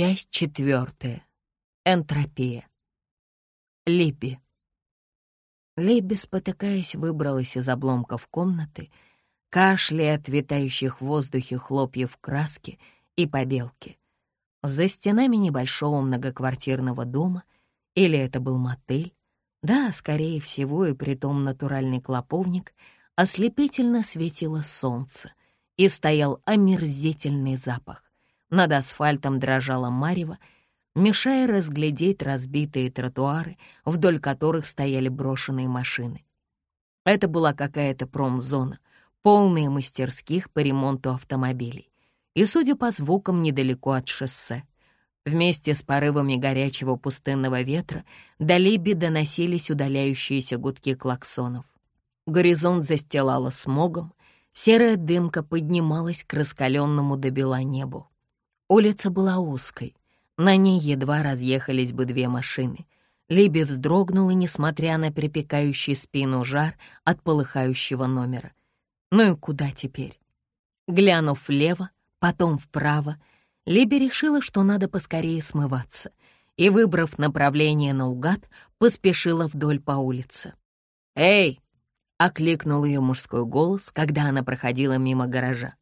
Часть четвертая. Энтропия. Либи. Либи, спотыкаясь, выбралась из обломков комнаты, кашляя от витающих в воздухе хлопьев краски и побелки. За стенами небольшого многоквартирного дома, или это был мотель, да, скорее всего, и притом натуральный клоповник, ослепительно светило солнце, и стоял омерзительный запах. Над асфальтом дрожала марево, мешая разглядеть разбитые тротуары, вдоль которых стояли брошенные машины. Это была какая-то промзона, полная мастерских по ремонту автомобилей. И, судя по звукам, недалеко от шоссе. Вместе с порывами горячего пустынного ветра до Либи доносились удаляющиеся гудки клаксонов. Горизонт застилало смогом, серая дымка поднималась к раскаленному до бела небу. Улица была узкой, на ней едва разъехались бы две машины. Либи вздрогнула, несмотря на припекающий спину жар от полыхающего номера. Ну и куда теперь? Глянув влево, потом вправо, Либи решила, что надо поскорее смываться, и, выбрав направление наугад, поспешила вдоль по улице. «Эй!» — окликнул ее мужской голос, когда она проходила мимо гаража.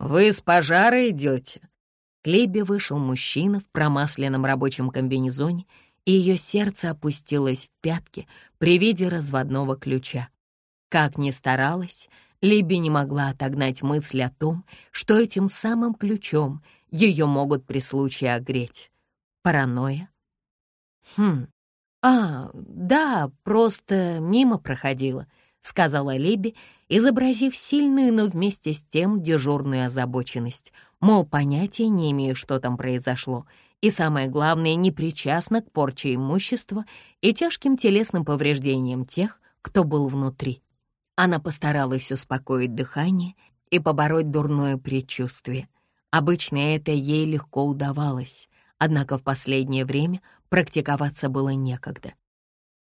«Вы с пожара идете?» К Либе вышел мужчина в промасленном рабочем комбинезоне, и ее сердце опустилось в пятки при виде разводного ключа. Как ни старалась, Либи не могла отогнать мысль о том, что этим самым ключом ее могут при случае огреть. Паранойя? Хм, а, да, просто мимо проходила, сказала Либи, изобразив сильную, но вместе с тем дежурную озабоченность — мол, понятия не имею, что там произошло, и самое главное, не причастна к порче имущества и тяжким телесным повреждениям тех, кто был внутри. Она постаралась успокоить дыхание и побороть дурное предчувствие. Обычно это ей легко удавалось, однако в последнее время практиковаться было некогда.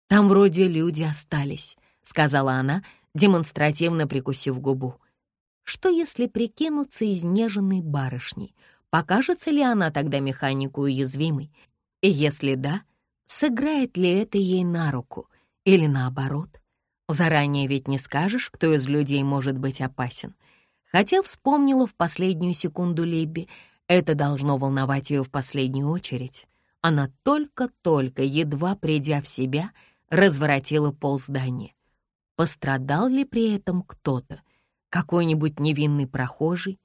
«Там вроде люди остались», — сказала она, демонстративно прикусив губу. Что если прикинуться изнеженной барышней? Покажется ли она тогда механику уязвимой? И если да, сыграет ли это ей на руку? Или наоборот? Заранее ведь не скажешь, кто из людей может быть опасен. Хотя вспомнила в последнюю секунду Либби, это должно волновать ее в последнюю очередь. Она только-только, едва придя в себя, разворотила полздания. Пострадал ли при этом кто-то? Какой-нибудь невинный прохожий?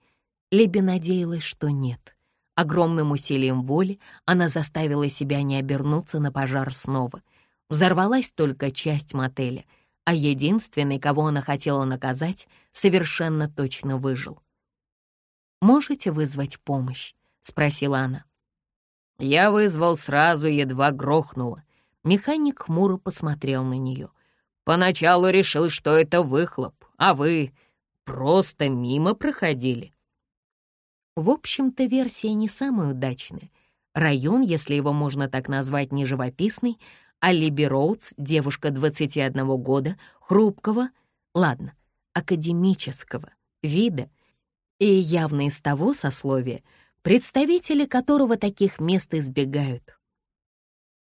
Леби надеялась, что нет. Огромным усилием воли она заставила себя не обернуться на пожар снова. Взорвалась только часть мотеля, а единственный, кого она хотела наказать, совершенно точно выжил. «Можете вызвать помощь?» — спросила она. «Я вызвал сразу, едва грохнула». Механик хмуро посмотрел на нее. «Поначалу решил, что это выхлоп, а вы просто мимо проходили. В общем-то, версия не самая удачная. Район, если его можно так назвать, не живописный, а Либи Роудс, девушка 21 года, хрупкого, ладно, академического вида и явно из того сословия, представители которого таких мест избегают.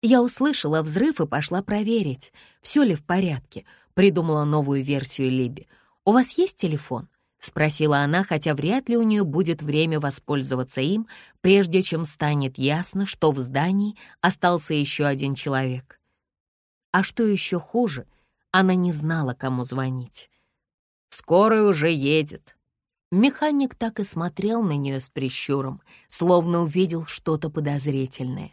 Я услышала взрыв и пошла проверить, все ли в порядке, придумала новую версию Либи — «У вас есть телефон?» — спросила она, хотя вряд ли у нее будет время воспользоваться им, прежде чем станет ясно, что в здании остался еще один человек. А что еще хуже, она не знала, кому звонить. «Скорый уже едет». Механик так и смотрел на нее с прищуром, словно увидел что-то подозрительное.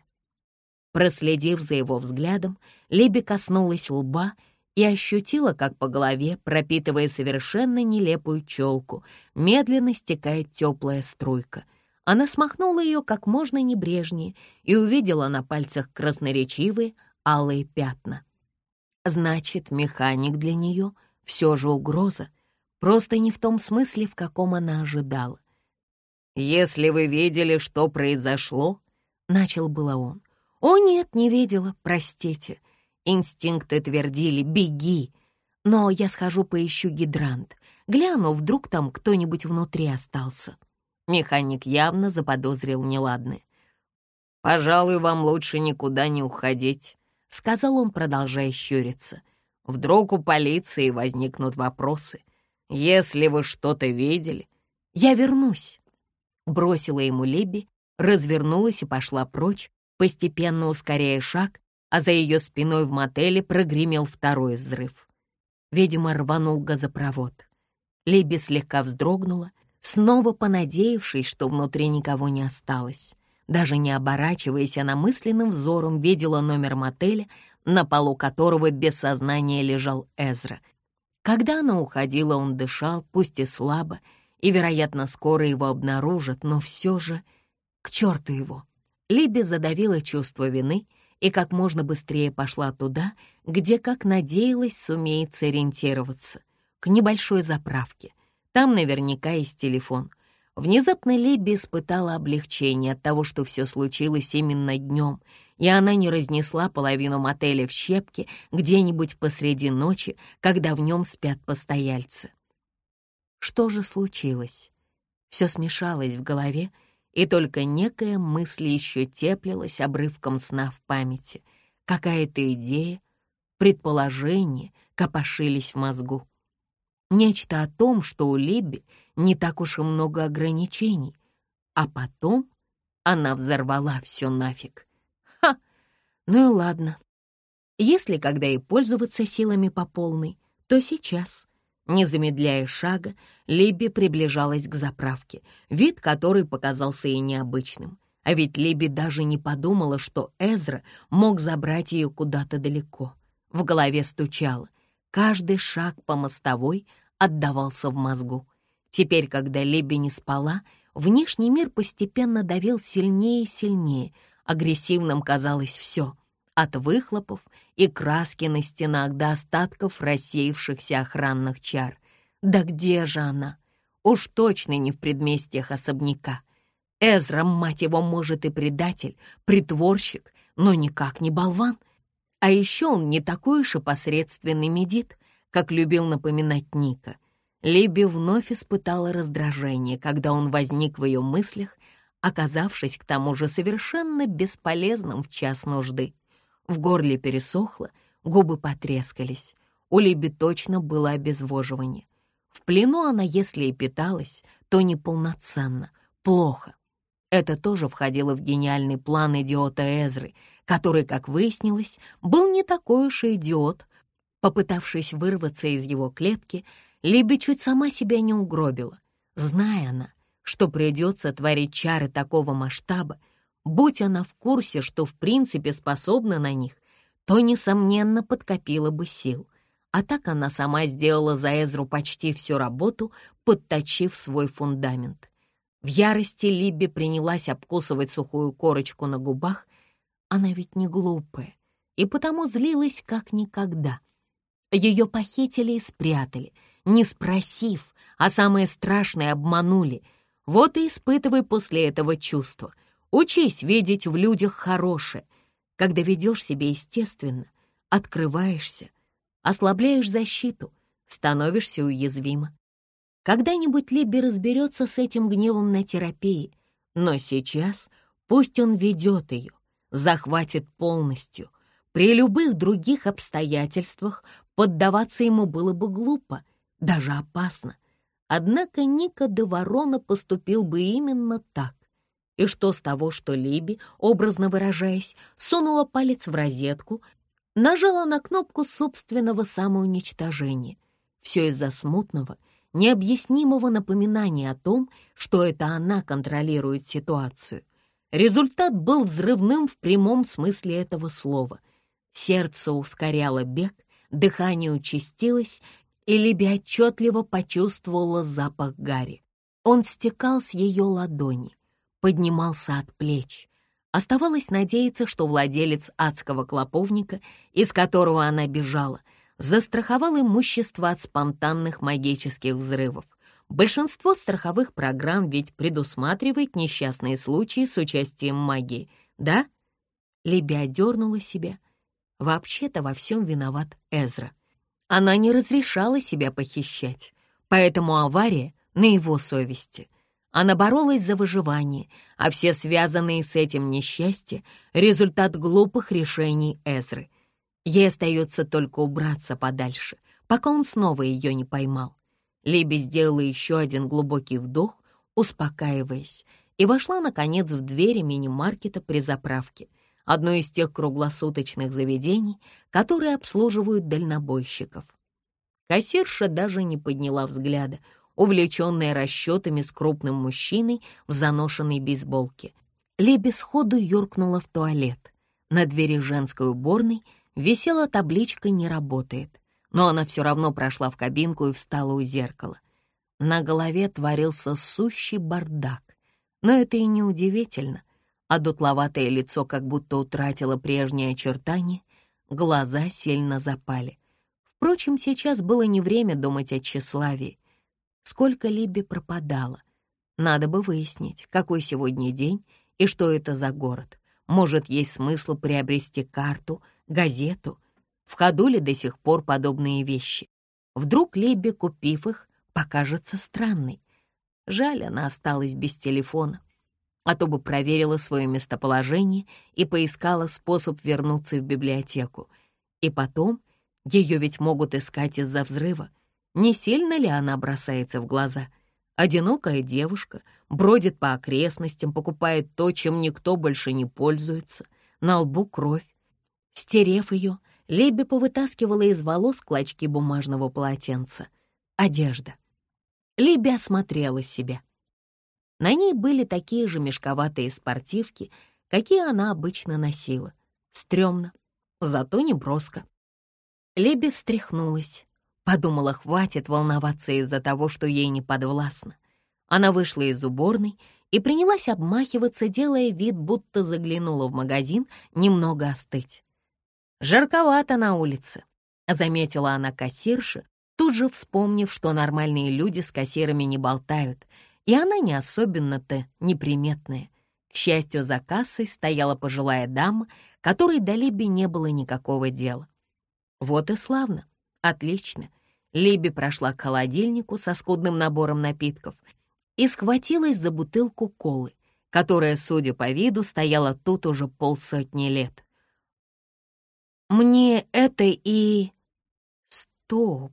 Проследив за его взглядом, Либи коснулась лба и ощутила, как по голове, пропитывая совершенно нелепую челку, медленно стекает теплая струйка. Она смахнула ее как можно небрежнее и увидела на пальцах красноречивые алые пятна. Значит, механик для нее все же угроза, просто не в том смысле, в каком она ожидала. «Если вы видели, что произошло...» — начал было он. «О, нет, не видела, простите», Инстинкты твердили «беги», но я схожу поищу гидрант. Гляну, вдруг там кто-нибудь внутри остался. Механик явно заподозрил неладное. «Пожалуй, вам лучше никуда не уходить», — сказал он, продолжая щуриться. «Вдруг у полиции возникнут вопросы. Если вы что-то видели, я вернусь», — бросила ему Либи, развернулась и пошла прочь, постепенно ускоряя шаг, а за ее спиной в мотеле прогремел второй взрыв. Видимо, рванул газопровод. Либи слегка вздрогнула, снова понадеявшись, что внутри никого не осталось. Даже не оборачиваясь, она мысленным взором видела номер мотеля, на полу которого без сознания лежал Эзра. Когда она уходила, он дышал, пусть и слабо, и, вероятно, скоро его обнаружат, но все же к черту его. Либи задавила чувство вины и как можно быстрее пошла туда, где, как надеялась, сумеет сориентироваться, к небольшой заправке. Там наверняка есть телефон. Внезапно Либи испытала облегчение от того, что все случилось именно днем, и она не разнесла половину мотеля в щепки где-нибудь посреди ночи, когда в нем спят постояльцы. Что же случилось? Все смешалось в голове, и только некая мысль еще теплилась обрывком сна в памяти. Какая-то идея, предположение копошились в мозгу. Нечто о том, что у Либби не так уж и много ограничений. А потом она взорвала все нафиг. Ха! Ну и ладно. Если когда и пользоваться силами по полной, то сейчас. Не замедляя шага, Либби приближалась к заправке, вид которой показался ей необычным. А ведь Либи даже не подумала, что Эзра мог забрать ее куда-то далеко. В голове стучало. Каждый шаг по мостовой отдавался в мозгу. Теперь, когда Либи не спала, внешний мир постепенно давил сильнее и сильнее. Агрессивным казалось все от выхлопов и краски на стенах до остатков рассеявшихся охранных чар. Да где же она? Уж точно не в предместьях особняка. Эзра, мать его, может и предатель, притворщик, но никак не болван. А еще он не такой уж и посредственный медит, как любил напоминать Ника. Либи вновь испытала раздражение, когда он возник в ее мыслях, оказавшись к тому же совершенно бесполезным в час нужды. В горле пересохло, губы потрескались. У Либи точно было обезвоживание. В плену она, если и питалась, то неполноценно, плохо. Это тоже входило в гениальный план идиота Эзры, который, как выяснилось, был не такой уж и идиот. Попытавшись вырваться из его клетки, Либи чуть сама себя не угробила. Зная она, что придется творить чары такого масштаба, Будь она в курсе, что в принципе способна на них, то, несомненно, подкопила бы сил. А так она сама сделала за Эзру почти всю работу, подточив свой фундамент. В ярости Либби принялась обкусывать сухую корочку на губах. Она ведь не глупая, и потому злилась как никогда. Ее похитили и спрятали, не спросив, а самое страшное обманули. Вот и испытывай после этого чувство — Учись видеть в людях хорошее. Когда ведешь себя естественно, открываешься, ослабляешь защиту, становишься уязвима. Когда-нибудь Либби разберется с этим гневом на терапии, но сейчас пусть он ведет ее, захватит полностью. При любых других обстоятельствах поддаваться ему было бы глупо, даже опасно. Однако Ника де Ворона поступил бы именно так. И что с того, что Либи, образно выражаясь, сунула палец в розетку, нажала на кнопку собственного самоуничтожения. Все из-за смутного, необъяснимого напоминания о том, что это она контролирует ситуацию. Результат был взрывным в прямом смысле этого слова. Сердце ускоряло бег, дыхание участилось, и Либи отчетливо почувствовала запах гари. Он стекал с ее ладони поднимался от плеч. Оставалось надеяться, что владелец адского клоповника, из которого она бежала, застраховал имущество от спонтанных магических взрывов. Большинство страховых программ ведь предусматривает несчастные случаи с участием магии, да? Либи одернула себя. Вообще-то во всем виноват Эзра. Она не разрешала себя похищать, поэтому авария на его совести — Она боролась за выживание, а все связанные с этим несчастья — результат глупых решений Эзры. Ей остается только убраться подальше, пока он снова ее не поймал. Либи сделала еще один глубокий вдох, успокаиваясь, и вошла, наконец, в двери мини-маркета при заправке, одно из тех круглосуточных заведений, которые обслуживают дальнобойщиков. Кассирша даже не подняла взгляда, увлеченная расчетами с крупным мужчиной в заношенной бейсболке. Леби сходу юркнула в туалет. На двери женской уборной висела табличка «Не работает», но она все равно прошла в кабинку и встала у зеркала. На голове творился сущий бардак. Но это и не удивительно, а дутловатое лицо как будто утратило прежние очертания, глаза сильно запали. Впрочем, сейчас было не время думать о тщеславии. Сколько Либби пропадало. Надо бы выяснить, какой сегодня день и что это за город. Может, есть смысл приобрести карту, газету. В ходу ли до сих пор подобные вещи? Вдруг Либби, купив их, покажется странной. Жаль, она осталась без телефона. А то бы проверила свое местоположение и поискала способ вернуться в библиотеку. И потом, ее ведь могут искать из-за взрыва. Не сильно ли она бросается в глаза? Одинокая девушка бродит по окрестностям, покупает то, чем никто больше не пользуется. На лбу кровь. Стерев ее, Лебби повытаскивала из волос клочки бумажного полотенца. Одежда. Лебби осмотрела себя. На ней были такие же мешковатые спортивки, какие она обычно носила. Стремно, зато не броско. Лебби встряхнулась. Подумала, хватит волноваться из-за того, что ей не подвластно. Она вышла из уборной и принялась обмахиваться, делая вид, будто заглянула в магазин немного остыть. «Жарковато на улице», — заметила она кассирше, тут же вспомнив, что нормальные люди с кассирами не болтают, и она не особенно-то неприметная. К счастью, за кассой стояла пожилая дама, которой до Либи не было никакого дела. Вот и славно, отлично. Либи прошла к холодильнику со скудным набором напитков и схватилась за бутылку колы, которая, судя по виду, стояла тут уже полсотни лет. «Мне это и...» «Стоп!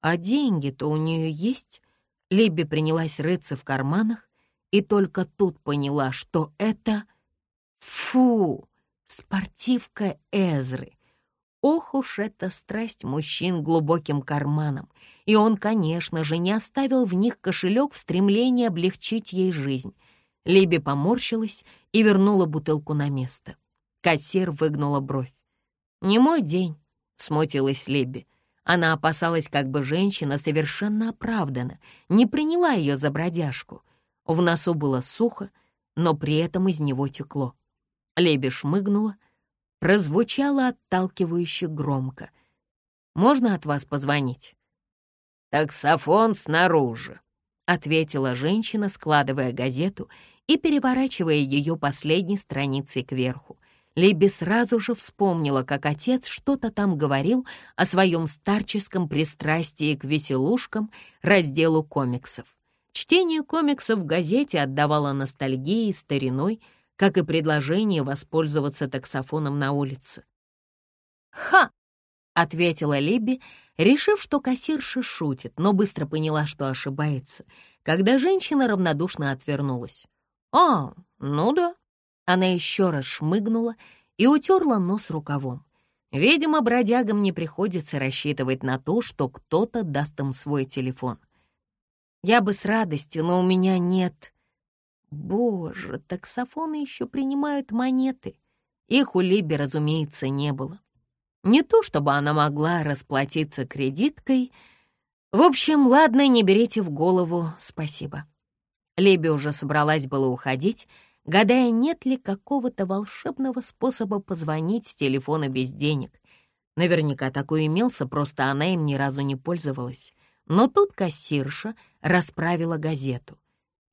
А деньги-то у нее есть?» Либи принялась рыться в карманах и только тут поняла, что это... Фу! Спортивка Эзры — Ох уж эта страсть мужчин глубоким карманом, и он, конечно же, не оставил в них кошелек в стремлении облегчить ей жизнь. Либи поморщилась и вернула бутылку на место. Кассир выгнула бровь. «Не мой день», — смутилась Либи. Она опасалась, как бы женщина совершенно оправдана, не приняла ее за бродяжку. В носу было сухо, но при этом из него текло. Леби шмыгнула, прозвучало отталкивающе громко. «Можно от вас позвонить?» «Таксофон снаружи», — ответила женщина, складывая газету и переворачивая ее последней страницей кверху. Либи сразу же вспомнила, как отец что-то там говорил о своем старческом пристрастии к веселушкам, разделу комиксов. Чтение комиксов в газете отдавало ностальгией стариной, как и предложение воспользоваться таксофоном на улице. «Ха!» — ответила Либби, решив, что кассирша шутит, но быстро поняла, что ошибается, когда женщина равнодушно отвернулась. «А, ну да». Она еще раз шмыгнула и утерла нос рукавом. Видимо, бродягам не приходится рассчитывать на то, что кто-то даст им свой телефон. «Я бы с радостью, но у меня нет...» Боже, таксофоны еще принимают монеты. Их у Либи, разумеется, не было. Не то, чтобы она могла расплатиться кредиткой. В общем, ладно, не берите в голову, спасибо. Либи уже собралась было уходить, гадая, нет ли какого-то волшебного способа позвонить с телефона без денег. Наверняка такой имелся, просто она им ни разу не пользовалась. Но тут кассирша расправила газету.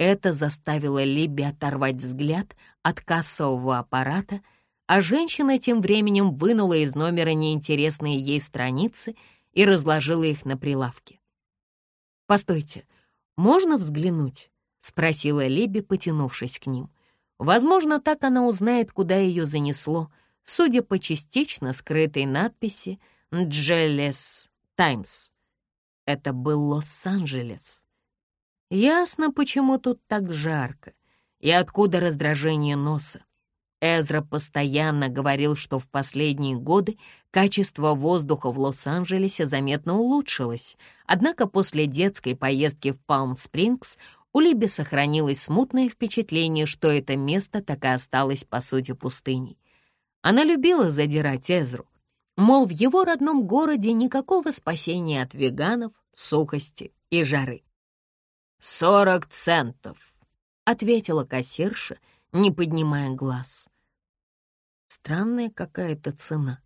Это заставило Либби оторвать взгляд от кассового аппарата, а женщина тем временем вынула из номера неинтересные ей страницы и разложила их на прилавке. «Постойте, можно взглянуть?» спросила Либи, потянувшись к ним. Возможно, так она узнает, куда ее занесло, судя по частично скрытой надписи «Джелес Таймс». Это был Лос-Анджелес. Ясно, почему тут так жарко и откуда раздражение носа. Эзра постоянно говорил, что в последние годы качество воздуха в Лос-Анджелесе заметно улучшилось, однако после детской поездки в Палм-Спрингс у Либи сохранилось смутное впечатление, что это место так и осталось по сути пустыней. Она любила задирать Эзру, мол, в его родном городе никакого спасения от веганов, сухости и жары. «Сорок центов», — ответила кассирша, не поднимая глаз. Странная какая-то цена.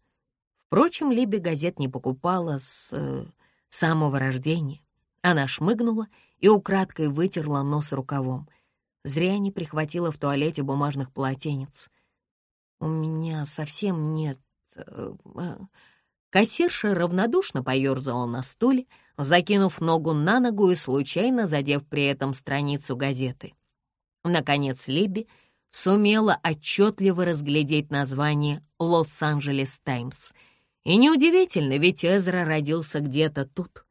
Впрочем, Либи газет не покупала с э, самого рождения. Она шмыгнула и украдкой вытерла нос рукавом. Зря не прихватила в туалете бумажных полотенец. «У меня совсем нет...» э, э». Кассирша равнодушно поёрзала на стуле, закинув ногу на ногу и случайно задев при этом страницу газеты. Наконец Либи сумела отчетливо разглядеть название «Лос-Анджелес Таймс». И неудивительно, ведь Эзра родился где-то тут.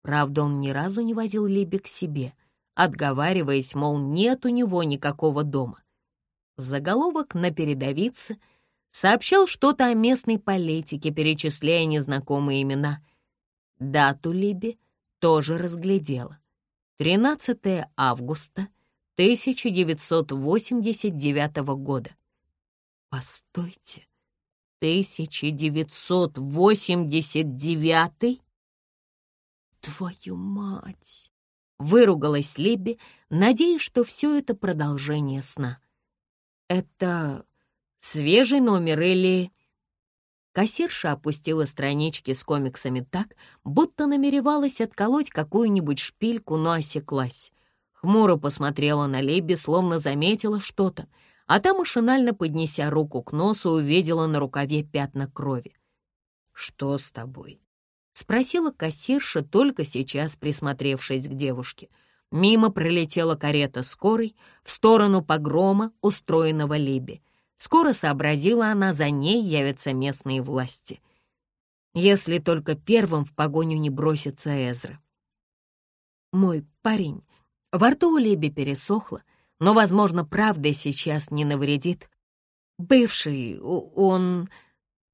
Правда, он ни разу не возил Либи к себе, отговариваясь, мол, нет у него никакого дома. Заголовок на передовице сообщал что-то о местной политике, перечисляя незнакомые имена. Дату Либи тоже разглядела. 13 августа — 1989 года. Постойте, 1989? Твою мать! Выругалась Либби, надеясь, что все это продолжение сна. Это свежий номер или... Кассирша опустила странички с комиксами так, будто намеревалась отколоть какую-нибудь шпильку, но осеклась. Хмуро посмотрела на Лебби, словно заметила что-то, а та, машинально поднеся руку к носу, увидела на рукаве пятна крови. «Что с тобой?» — спросила кассирша, только сейчас присмотревшись к девушке. Мимо пролетела карета скорой в сторону погрома, устроенного Либи. Скоро сообразила она, за ней явятся местные власти. Если только первым в погоню не бросится Эзра. «Мой парень во рту у Либи пересохло, но, возможно, правда сейчас не навредит. Бывший, он...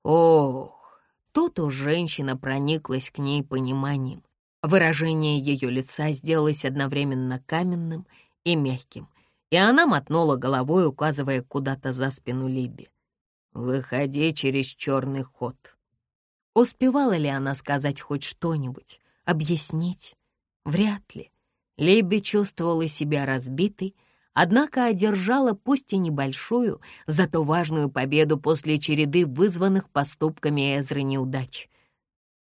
Ох! Тут у женщина прониклась к ней пониманием. Выражение ее лица сделалось одновременно каменным и мягким, и она мотнула головой, указывая куда-то за спину Либи. «Выходи через черный ход». Успевала ли она сказать хоть что-нибудь, объяснить? Вряд ли. Либби чувствовала себя разбитой, однако одержала пусть и небольшую, зато важную победу после череды вызванных поступками Эзры неудач.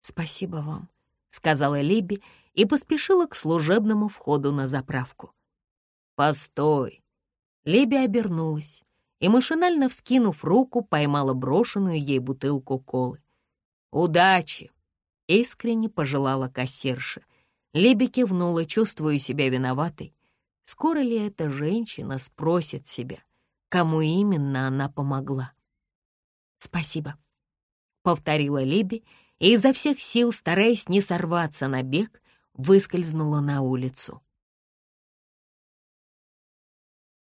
«Спасибо вам», — сказала Либби и поспешила к служебному входу на заправку. «Постой!» Либби обернулась и, машинально вскинув руку, поймала брошенную ей бутылку колы. «Удачи!» — искренне пожелала кассирша. Либи кивнула, чувствуя себя виноватой. Скоро ли эта женщина спросит себя, кому именно она помогла? «Спасибо», — повторила Либи и изо всех сил, стараясь не сорваться на бег, выскользнула на улицу.